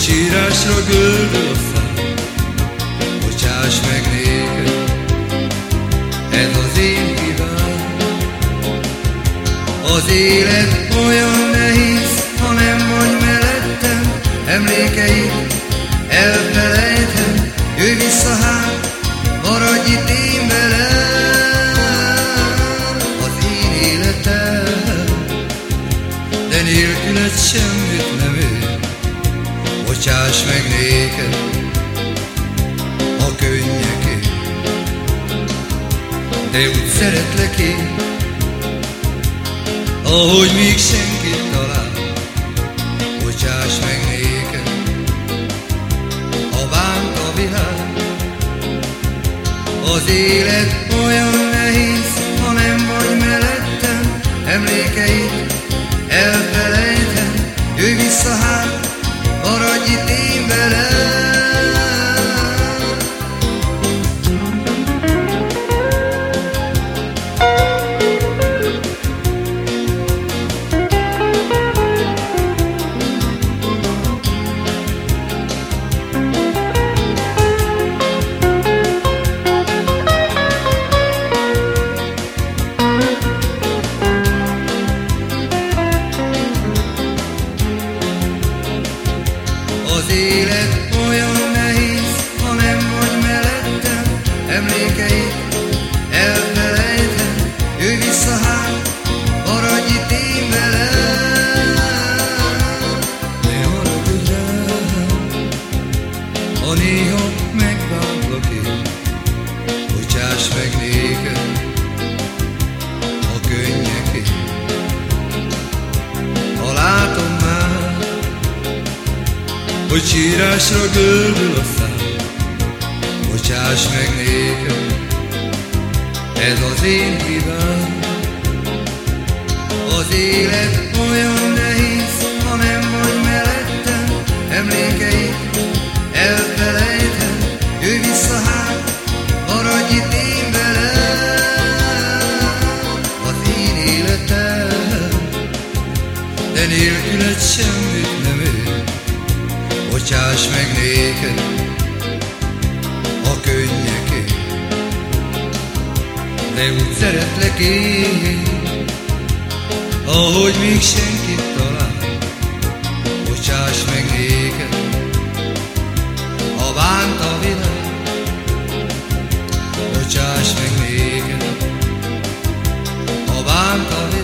sírásra gördül a szám, bocsáss meg néked, ez az én hibám. Az élet olyan nehéz, ha nem vagy mellettem, emlékeit elfelejtem, jöjj vissza hát, maradj itt én velem, az én életem, de nélküled semmit nem ér, bocsáss meg néked a könnyekért, de úgy szeretlek én, ahogy még senkit talál, bocsáss meg néked, ha bánt a világ. Az élet olyan nehéz, ha nem vagy mellettem, emlékeit Az élet olyan nehéz, ha nem vagy mellettem, emlékeit elfelejtem, jöjj vissza hát, maradj itt én velem. Ne haragudj rám, ha néha megbántlak én, bocsáss meg néked hogy sírásra gördül a szám, bocsáss meg néked, ez az én hibám. Az élet olyan nehéz, ha nem vagy mellettem, emlékeit elfelejtem, jöjj vissza hát, maradj itt én velem, az én életem, de nélküled ér, Bocsáss meg néked a könnyekért, de úgy szeretlek én, ahogy még senkit talán. Bocsáss meg néked, ha bánt a világ, bocsáss meg néked, ha bánt a világ.